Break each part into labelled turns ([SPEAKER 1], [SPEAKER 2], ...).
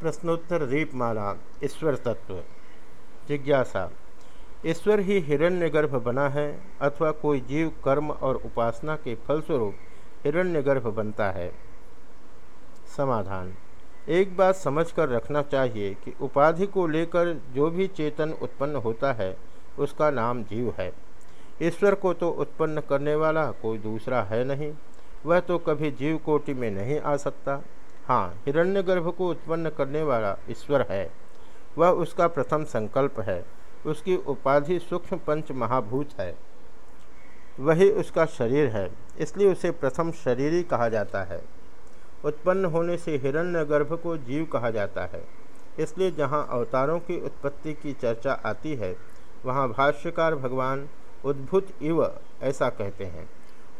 [SPEAKER 1] प्रश्नोत्तर दीपमाला, ईश्वर तत्व। जिज्ञासा, ईश्वर ही हिरण्यगर्भ बना है अथवा कोई जीव कर्म और उपासना के फलस्वरूप हिरण्यगर्भ बनता है। समाधान, एक बात समझकर रखना चाहिए कि उपाधि को लेकर जो भी चेतन उत्पन्न होता है, उसका नाम जीव है। ईश्वर को तो उत्पन्न करने वाला कोई दूसरा है नहीं, वह तो कभी जीव कोटि में नहीं आ सकता। हाँ हिरण्यगर्भ को उत्पन्न करने वाला ईश्वर है। वह उसका प्रथम संकल्प है। उसकी उपाधि सूक्ष्म पंच महाभूत है। वही उसका शरीर है। इसलिए उसे प्रथम शरीरी कहा जाता है। उत्पन्न होने से हिरण्यगर्भ को जीव कहा जाता है। इसलिए जहाँ अवतारों की उत्पत्ति की चर्चा आती है, वहाँ भाष्यकार भगवान उद्भुत इव ऐसा कहते हैं।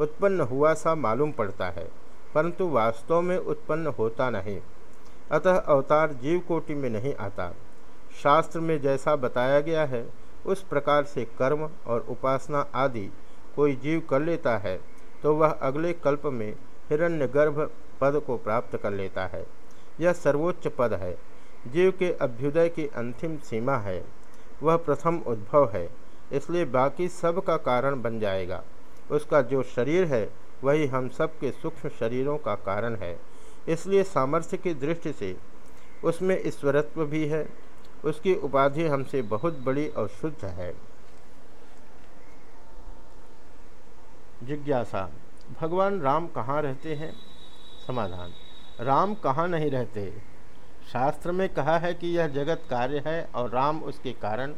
[SPEAKER 1] उत्पन्न हुआ सा मालूम पड़ता है। परंतु वास्तव में उत्पन्न होता नहीं। अतः अवतार जीव कोटि में नहीं आता। शास्त्र में जैसा बताया गया है, उस प्रकार से कर्म और उपासना आदि कोई जीव कर लेता है तो वह अगले कल्प में हिरण्यगर्भ पद को प्राप्त कर लेता है। यह सर्वोच्च पद है। जीव के अभ्युदय की अंतिम सीमा है। वह प्रथम उद्भव है, इसलिए बाकी सब का कारण बन जाएगा। उसका जो शरीर है वही हम सब के सूक्ष्म शरीरों का कारण है। इसलिए सामर्थ्य की दृष्टि से उसमें ईश्वरत्व भी है। उसकी उपाधि हमसे बहुत बड़ी और शुद्ध है। जिज्ञासा, भगवान राम कहाँ रहते हैं? समाधान, राम कहाँ नहीं रहते? शास्त्र में कहा है कि यह जगत कार्य है और राम उसके कारण।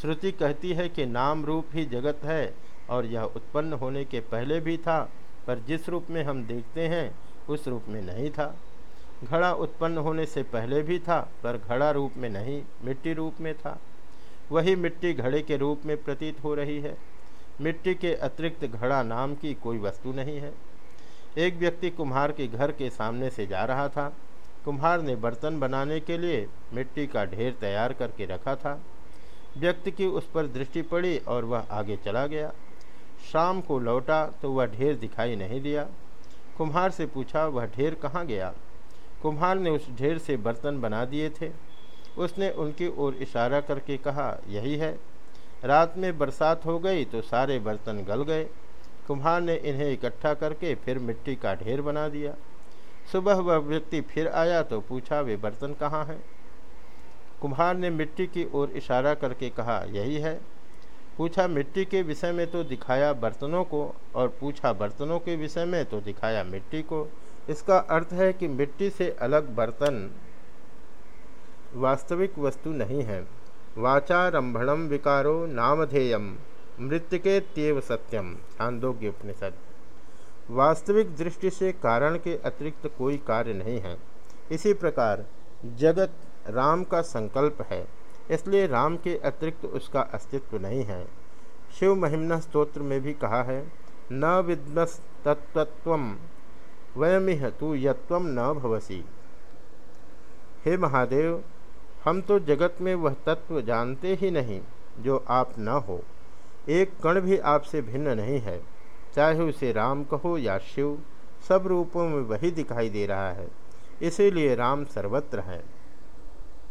[SPEAKER 1] श्रुति कहती है कि नाम रूप ही जगत है। और यह उत्पन्न होने के पहले भी था, पर जिस रूप में हम देखते हैं, उस रूप में नहीं था। घड़ा उत्पन्न होने से पहले भी था, पर घड़ा रूप में नहीं, मिट्टी रूप में था। वही मिट्टी घड़े के रूप में प्रतीत हो रही है। मिट्टी के अतिरिक्त घड़ा नाम की कोई वस्तु नहीं है। एक व्यक्ति कुम्हार के घर के सामने से जा रहा था। कुम्हार ने बर्तन बनाने के लिए मिट्टी का ढेर तैयार करके रखा था। व्यक्ति की उस पर दृष्टि पड़ी और वह आगे चला गया। शाम को लौटा तो वह ढेर दिखाई नहीं दिया। कुम्हार से पूछा, वह ढेर कहाँ गया? कुम्हार ने उस ढेर से बर्तन बना दिए थे। उसने उनकी ओर इशारा करके कहा, यही है। रात में बरसात हो गई तो सारे बर्तन गल गए। कुम्हार ने इन्हें इकट्ठा करके फिर मिट्टी का ढेर बना दिया। सुबह वह व्यक्ति फिर आया तो पूछा, वे बर्तन कहाँ हैं? कुम्हार ने मिट्टी की ओर इशारा करके कहा, यही है। पूछा, मिट्टी के विषय में तो दिखाया बर्तनों को, और पूछा, बर्तनों के विषय में तो दिखाया मिट्टी को। इसका अर्थ है कि मिट्टी से अलग बर्तन वास्तविक वस्तु नहीं है। वाचारंभणम विकारो नामधेयम मृत्यके त्यव सत्यम। छांदोग्य उपनिषद। वास्तविक दृष्टि से कारण के अतिरिक्त कोई कार्य नहीं है। इसी प्रकार जगत राम का संकल्प है। इसलिए राम के अतिरिक्त उसका अस्तित्व नहीं है। शिव महिमना स्त्रोत्र में भी कहा है, न विद्मस तत्व वयमिह तू यत्व न भवसी। हे महादेव, हम तो जगत में वह तत्व जानते ही नहीं, जो आप न हो। एक कण भी आपसे भिन्न नहीं है। चाहे उसे राम कहो या शिव, सब रूपों में वही दिखाई दे रहा है। इसीलिए राम सर्वत्र है।